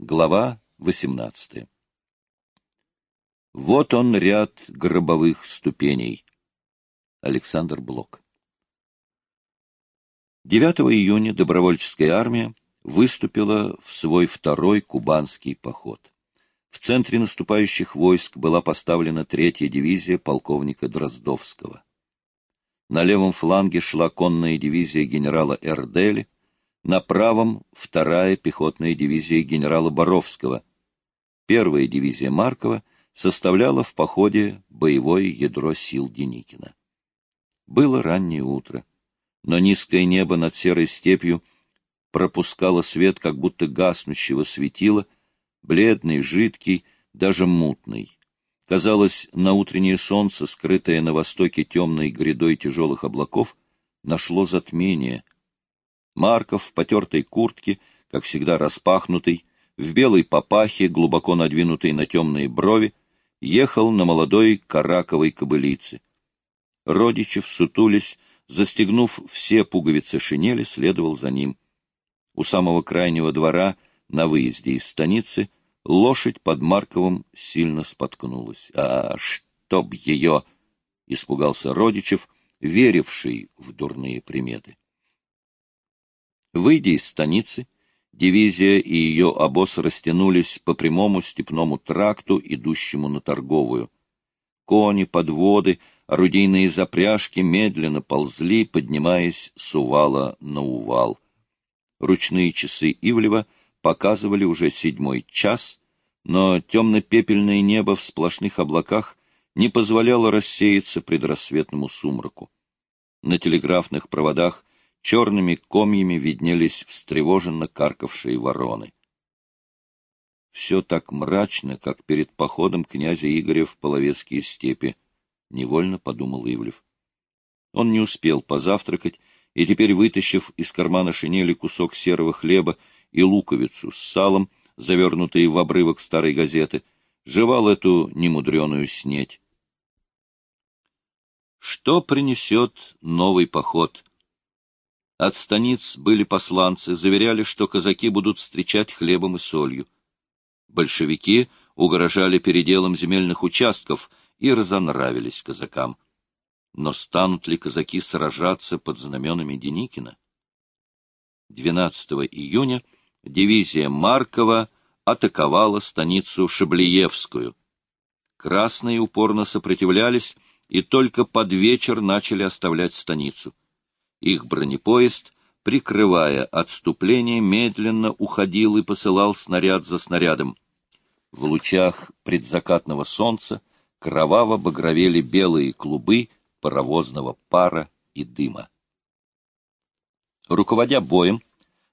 Глава 18 Вот он ряд гробовых ступеней. Александр Блок 9 июня добровольческая армия выступила в свой второй кубанский поход. В центре наступающих войск была поставлена третья дивизия полковника Дроздовского. На левом фланге шла конная дивизия генерала Эрдели, на правом — вторая пехотная дивизия генерала Боровского. Первая дивизия Маркова составляла в походе боевое ядро сил Деникина. Было раннее утро, но низкое небо над серой степью пропускало свет, как будто гаснущего светила, бледный, жидкий, даже мутный. Казалось, на утреннее солнце, скрытое на востоке темной грядой тяжелых облаков, нашло затмение — Марков в потертой куртке, как всегда распахнутой, в белой папахе, глубоко надвинутой на темные брови, ехал на молодой караковой кобылице. Родичев, сутулись, застегнув все пуговицы шинели, следовал за ним. У самого крайнего двора, на выезде из станицы, лошадь под Марковым сильно споткнулась. «А, чтоб ее!» — испугался Родичев, веривший в дурные приметы. Выйдя из станицы, дивизия и ее обоз растянулись по прямому степному тракту, идущему на торговую. Кони, подводы, орудийные запряжки медленно ползли, поднимаясь с увала на увал. Ручные часы Ивлева показывали уже седьмой час, но темно-пепельное небо в сплошных облаках не позволяло рассеяться предрассветному сумраку. На телеграфных проводах черными комьями виднелись встревоженно каркавшие вороны. Все так мрачно, как перед походом князя Игоря в Половецкие степи, — невольно подумал Ивлев. Он не успел позавтракать, и теперь, вытащив из кармана шинели кусок серого хлеба и луковицу с салом, завернутые в обрывок старой газеты, жевал эту немудреную снеть. Что принесет новый поход? От станиц были посланцы, заверяли, что казаки будут встречать хлебом и солью. Большевики угрожали переделом земельных участков и разонравились казакам. Но станут ли казаки сражаться под знаменами Деникина? 12 июня дивизия Маркова атаковала станицу Шаблиевскую. Красные упорно сопротивлялись и только под вечер начали оставлять станицу. Их бронепоезд, прикрывая отступление, медленно уходил и посылал снаряд за снарядом. В лучах предзакатного солнца кроваво багровели белые клубы паровозного пара и дыма. Руководя боем,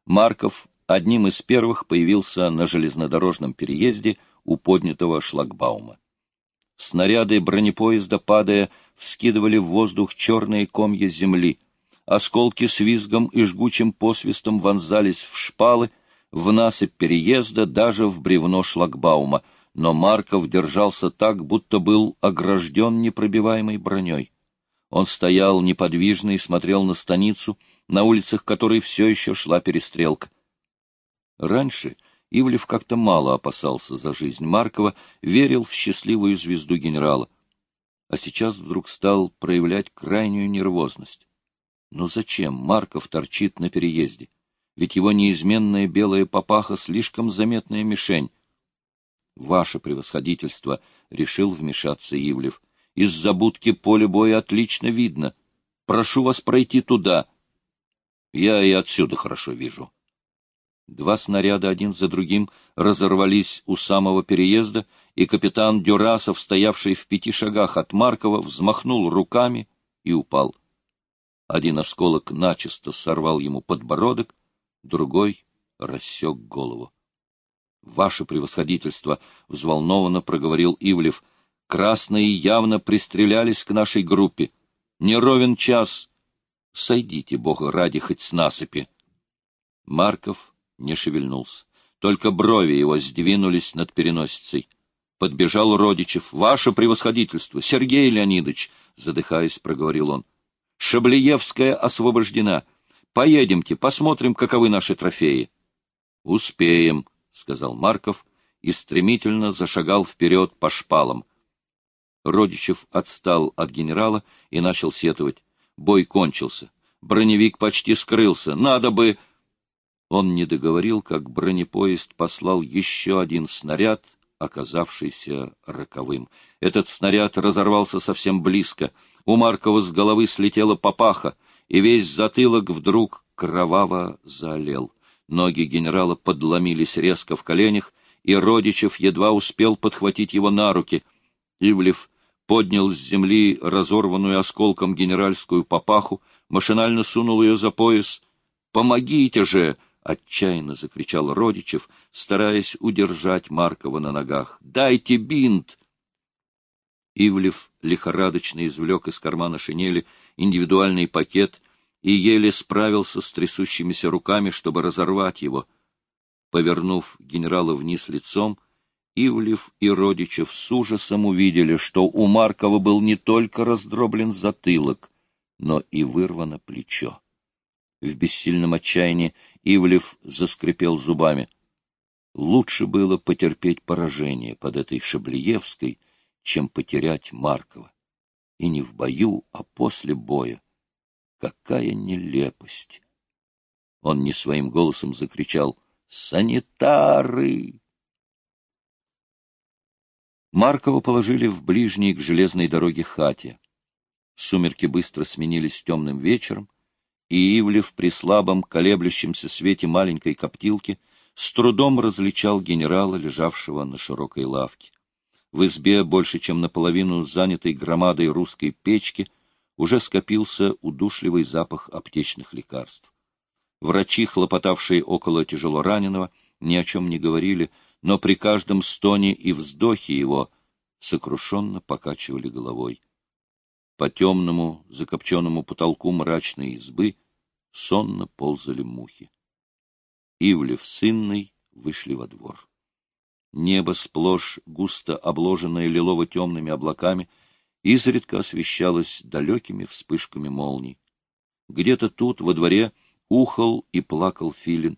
Марков одним из первых появился на железнодорожном переезде у поднятого шлагбаума. Снаряды бронепоезда, падая, вскидывали в воздух черные комья земли — Осколки с визгом и жгучим посвистом вонзались в шпалы, в насыпь переезда, даже в бревно шлагбаума, но Марков держался так, будто был огражден непробиваемой броней. Он стоял неподвижно и смотрел на станицу, на улицах которой все еще шла перестрелка. Раньше Ивлев как-то мало опасался за жизнь Маркова, верил в счастливую звезду генерала. А сейчас вдруг стал проявлять крайнюю нервозность. Но зачем Марков торчит на переезде? Ведь его неизменная белая папаха слишком заметная мишень. Ваше превосходительство, — решил вмешаться Ивлев. Из-за будки поля боя отлично видно. Прошу вас пройти туда. Я и отсюда хорошо вижу. Два снаряда один за другим разорвались у самого переезда, и капитан Дюрасов, стоявший в пяти шагах от Маркова, взмахнул руками и упал. Один осколок начисто сорвал ему подбородок, другой рассек голову. — Ваше превосходительство! — взволнованно проговорил Ивлев. — Красные явно пристрелялись к нашей группе. Не ровен час. Сойдите, бога ради, хоть с насыпи. Марков не шевельнулся. Только брови его сдвинулись над переносицей. Подбежал Родичев. — Ваше превосходительство! Сергей Леонидович! — задыхаясь, проговорил он. Шаблиевская освобождена. Поедемте, посмотрим, каковы наши трофеи. — Успеем, — сказал Марков и стремительно зашагал вперед по шпалам. Родичев отстал от генерала и начал сетовать. Бой кончился. Броневик почти скрылся. Надо бы... Он не договорил, как бронепоезд послал еще один снаряд, оказавшийся роковым. Этот снаряд разорвался совсем близко. У Маркова с головы слетела папаха, и весь затылок вдруг кроваво залил. Ноги генерала подломились резко в коленях, и Родичев едва успел подхватить его на руки. Ивлев поднял с земли разорванную осколком генеральскую папаху, машинально сунул ее за пояс. «Помогите же!» — отчаянно закричал Родичев, стараясь удержать Маркова на ногах. «Дайте бинт!» Ивлев лихорадочно извлек из кармана шинели индивидуальный пакет и еле справился с трясущимися руками, чтобы разорвать его. Повернув генерала вниз лицом, Ивлев и Родичев с ужасом увидели, что у Маркова был не только раздроблен затылок, но и вырвано плечо. В бессильном отчаянии Ивлев заскрипел зубами. Лучше было потерпеть поражение под этой Шаблиевской, чем потерять Маркова. И не в бою, а после боя. Какая нелепость! Он не своим голосом закричал «Санитары!». Маркова положили в ближней к железной дороге хате. Сумерки быстро сменились темным вечером, и Ивлев при слабом, колеблющемся свете маленькой коптилки с трудом различал генерала, лежавшего на широкой лавке. В избе, больше чем наполовину занятой громадой русской печки, уже скопился удушливый запах аптечных лекарств. Врачи, хлопотавшие около тяжелораненого, ни о чем не говорили, но при каждом стоне и вздохе его сокрушенно покачивали головой. По темному, закопченному потолку мрачной избы сонно ползали мухи. Ивлев с Инной вышли во двор. Небо сплошь густо обложенное лилово-темными облаками — изредка освещалась далекими вспышками молний. Где-то тут, во дворе, ухал и плакал филин,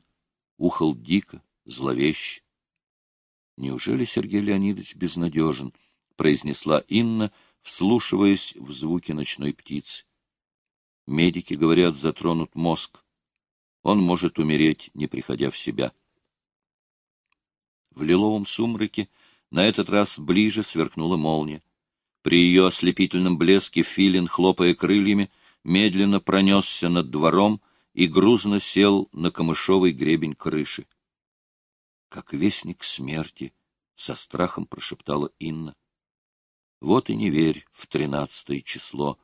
ухал дико, зловеще. «Неужели Сергей Леонидович безнадежен?» — произнесла Инна, вслушиваясь в звуки ночной птицы. Медики говорят, затронут мозг. Он может умереть, не приходя в себя. В лиловом сумраке на этот раз ближе сверкнула молния. При ее ослепительном блеске филин, хлопая крыльями, медленно пронесся над двором и грузно сел на камышовый гребень крыши. «Как вестник смерти!» — со страхом прошептала Инна. «Вот и не верь в тринадцатое число».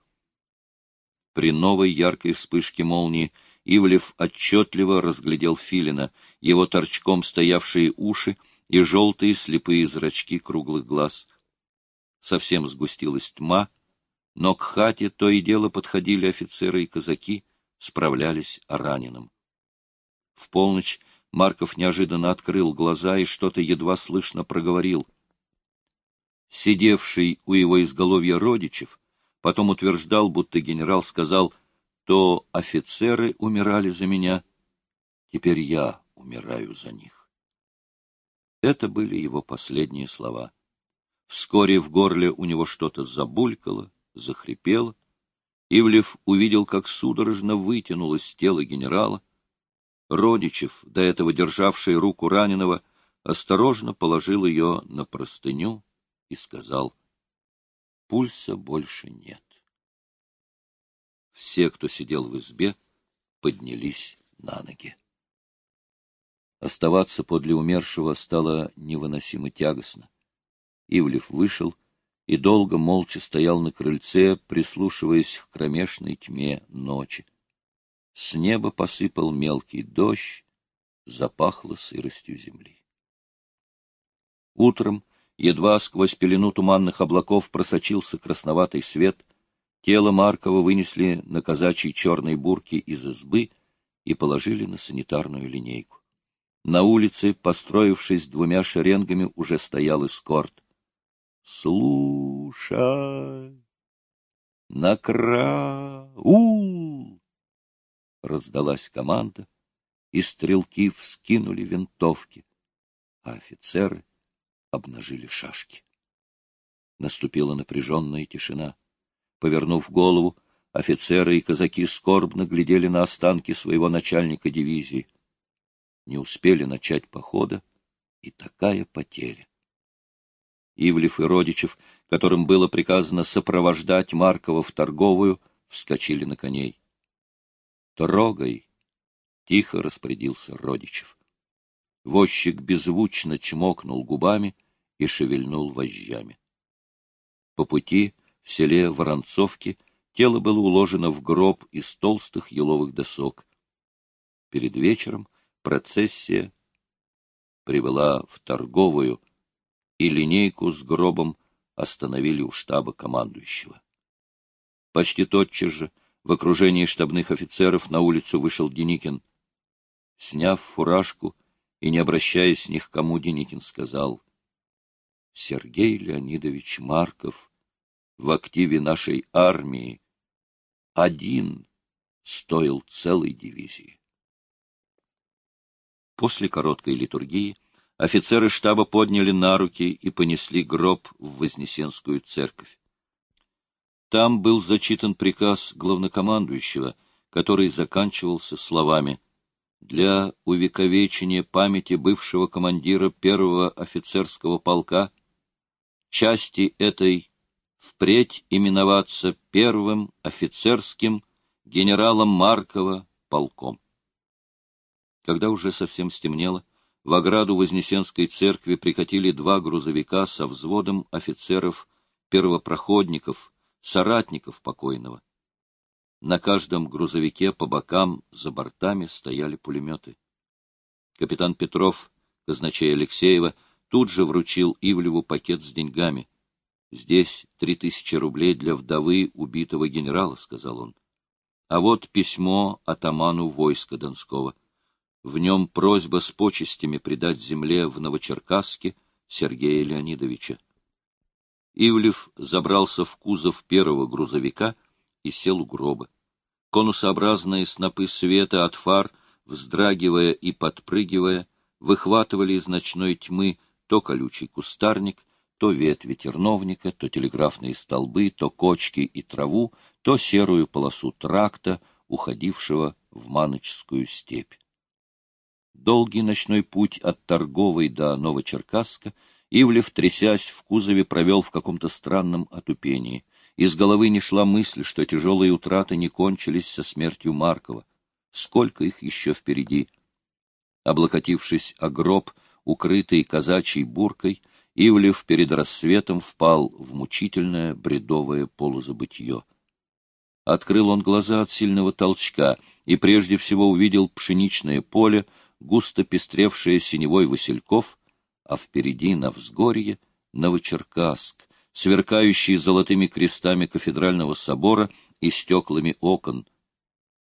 При новой яркой вспышке молнии Ивлев отчетливо разглядел филина, его торчком стоявшие уши и желтые слепые зрачки круглых глаз — Совсем сгустилась тьма, но к хате то и дело подходили офицеры и казаки, справлялись о раненом. В полночь Марков неожиданно открыл глаза и что-то едва слышно проговорил. Сидевший у его изголовья родичев потом утверждал, будто генерал сказал, то офицеры умирали за меня, теперь я умираю за них. Это были его последние слова. Вскоре в горле у него что-то забулькало, захрипело. Ивлев увидел, как судорожно вытянулось тело генерала. Родичев, до этого державший руку раненого, осторожно положил ее на простыню и сказал, «Пульса больше нет». Все, кто сидел в избе, поднялись на ноги. Оставаться подле умершего стало невыносимо тягостно. Ивлев вышел и долго молча стоял на крыльце, прислушиваясь к кромешной тьме ночи. С неба посыпал мелкий дождь, запахло сыростью земли. Утром, едва сквозь пелену туманных облаков просочился красноватый свет, тело Маркова вынесли на казачьей черной бурке из избы и положили на санитарную линейку. На улице, построившись двумя шеренгами, уже стоял эскорт — Слушай, на краул! Раздалась команда, и стрелки вскинули винтовки. а офицеры обнажили шашки. Наступила напряженная тишина. Повернув голову, офицеры и казаки скорбно глядели на останки своего начальника дивизии. Не успели начать похода, и такая потеря. Ивлев и Родичев, которым было приказано сопровождать Маркова в торговую, вскочили на коней. «Трогай!» — тихо распорядился Родичев. Возчик беззвучно чмокнул губами и шевельнул вожжами. По пути в селе Воронцовки тело было уложено в гроб из толстых еловых досок. Перед вечером процессия прибыла в торговую, и линейку с гробом остановили у штаба командующего. Почти тотчас же в окружении штабных офицеров на улицу вышел Деникин. Сняв фуражку и не обращаясь ни к кому, Деникин сказал, «Сергей Леонидович Марков в активе нашей армии один стоил целой дивизии». После короткой литургии Офицеры штаба подняли на руки и понесли гроб в Вознесенскую церковь. Там был зачитан приказ главнокомандующего, который заканчивался словами «Для увековечения памяти бывшего командира первого офицерского полка части этой впредь именоваться первым офицерским генералом Маркова полком». Когда уже совсем стемнело, в ограду Вознесенской церкви прикатили два грузовика со взводом офицеров-первопроходников, соратников покойного. На каждом грузовике по бокам за бортами стояли пулеметы. Капитан Петров, казначей Алексеева, тут же вручил Ивлеву пакет с деньгами. «Здесь три тысячи рублей для вдовы убитого генерала», — сказал он. «А вот письмо атаману войска Донского». В нем просьба с почестями предать земле в Новочеркасске Сергея Леонидовича. Ивлев забрался в кузов первого грузовика и сел у гроба. Конусообразные снопы света от фар, вздрагивая и подпрыгивая, выхватывали из ночной тьмы то колючий кустарник, то ветви терновника, то телеграфные столбы, то кочки и траву, то серую полосу тракта, уходившего в Маночскую степь. Долгий ночной путь от Торговой до Новочеркасска Ивлев, трясясь в кузове, провел в каком-то странном отупении. Из головы не шла мысль, что тяжелые утраты не кончились со смертью Маркова. Сколько их еще впереди? Облокотившись о гроб, укрытый казачьей буркой, Ивлев перед рассветом впал в мучительное бредовое полузабытье. Открыл он глаза от сильного толчка и прежде всего увидел пшеничное поле, густо пестревшее синевой васильков, а впереди на взгорье Новочеркасск, сверкающий золотыми крестами кафедрального собора и стеклами окон.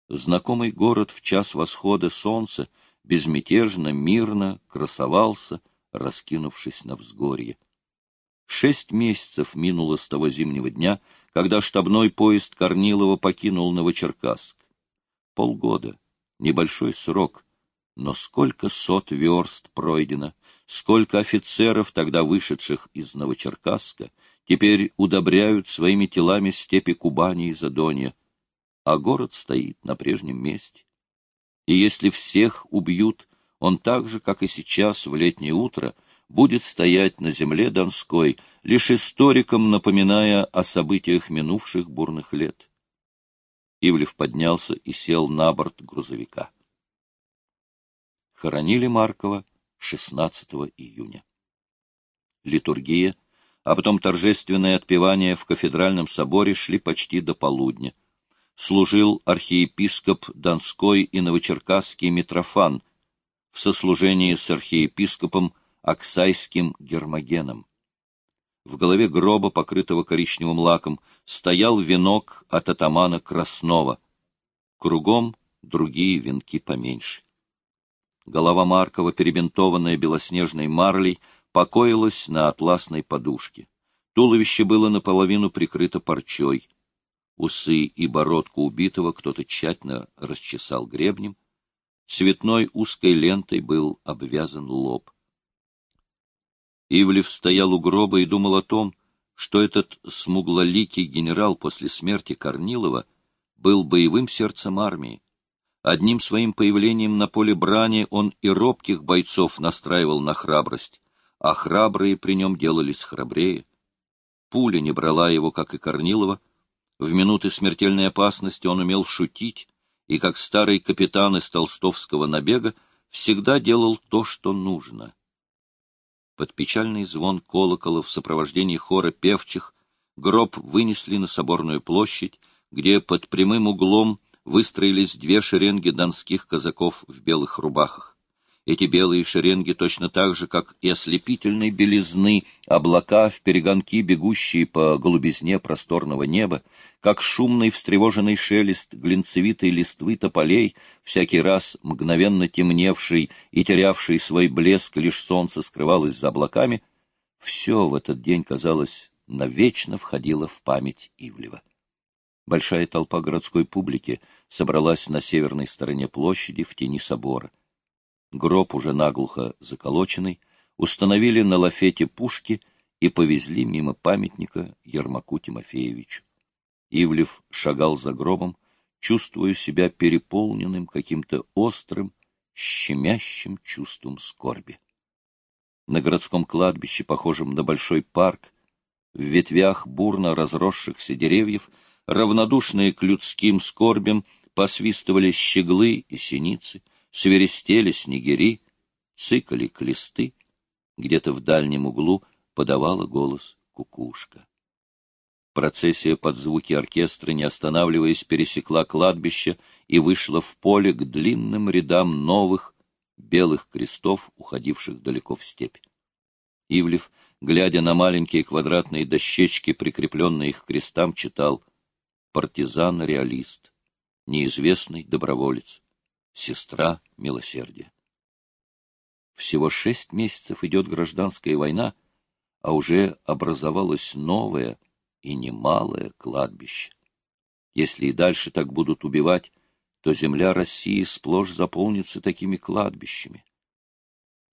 Знакомый город в час восхода солнца безмятежно, мирно красовался, раскинувшись на взгорье. Шесть месяцев минуло с того зимнего дня, когда штабной поезд Корнилова покинул Новочеркасск. Полгода, небольшой срок — но сколько сот верст пройдено, сколько офицеров, тогда вышедших из Новочеркасска, теперь удобряют своими телами степи Кубани и Задонья, а город стоит на прежнем месте. И если всех убьют, он так же, как и сейчас в летнее утро, будет стоять на земле Донской, лишь историкам напоминая о событиях минувших бурных лет. Ивлев поднялся и сел на борт грузовика хоронили Маркова 16 июня. Литургия, а потом торжественное отпевание в кафедральном соборе шли почти до полудня. Служил архиепископ Донской и Новочеркасский Митрофан в сослужении с архиепископом Оксайским Гермогеном. В голове гроба, покрытого коричневым лаком, стоял венок от атамана Краснова. Кругом другие венки поменьше. Голова Маркова, перебинтованная белоснежной марлей, покоилась на атласной подушке. Туловище было наполовину прикрыто парчой. Усы и бородку убитого кто-то тщательно расчесал гребнем. Цветной узкой лентой был обвязан лоб. Ивлев стоял у гроба и думал о том, что этот смуглоликий генерал после смерти Корнилова был боевым сердцем армии. Одним своим появлением на поле брани он и робких бойцов настраивал на храбрость, а храбрые при нем делались храбрее. Пуля не брала его, как и Корнилова. В минуты смертельной опасности он умел шутить, и, как старый капитан из толстовского набега, всегда делал то, что нужно. Под печальный звон колокола в сопровождении хора певчих гроб вынесли на соборную площадь, где под прямым углом выстроились две шеренги донских казаков в белых рубахах. Эти белые шеренги точно так же, как и ослепительной белизны облака в перегонки, бегущие по голубизне просторного неба, как шумный встревоженный шелест глинцевитой листвы тополей, всякий раз мгновенно темневший и терявший свой блеск, лишь солнце скрывалось за облаками, все в этот день, казалось, навечно входило в память Ивлева. Большая толпа городской публики собралась на северной стороне площади в тени собора. Гроб, уже наглухо заколоченный, установили на лафете пушки и повезли мимо памятника Ермаку Тимофеевичу. Ивлев шагал за гробом, чувствуя себя переполненным каким-то острым, щемящим чувством скорби. На городском кладбище, похожем на большой парк, в ветвях бурно разросшихся деревьев, равнодушные к людским скорбям, посвистывали щеглы и синицы — свиристели снегири, цикали клесты, где-то в дальнем углу подавала голос кукушка. Процессия под звуки оркестра, не останавливаясь, пересекла кладбище и вышла в поле к длинным рядам новых белых крестов, уходивших далеко в степь. Ивлев, глядя на маленькие квадратные дощечки, прикрепленные к крестам, читал «Партизан-реалист», «Неизвестный доброволец», сестра милосердия. Всего шесть месяцев идет гражданская война, а уже образовалось новое и немалое кладбище. Если и дальше так будут убивать, то земля России сплошь заполнится такими кладбищами.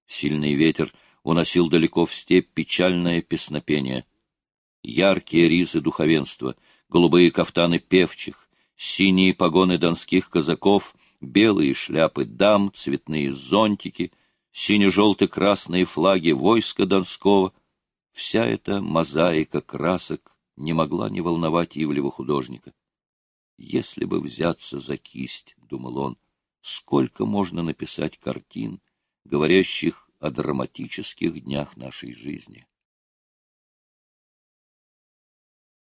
Сильный ветер уносил далеко в степь печальное песнопение. Яркие ризы духовенства, голубые кафтаны певчих, синие погоны донских казаков белые шляпы дам, цветные зонтики, сине-желто-красные флаги войска Донского. Вся эта мозаика красок не могла не волновать Ивлева художника. «Если бы взяться за кисть», — думал он, — «сколько можно написать картин, говорящих о драматических днях нашей жизни?»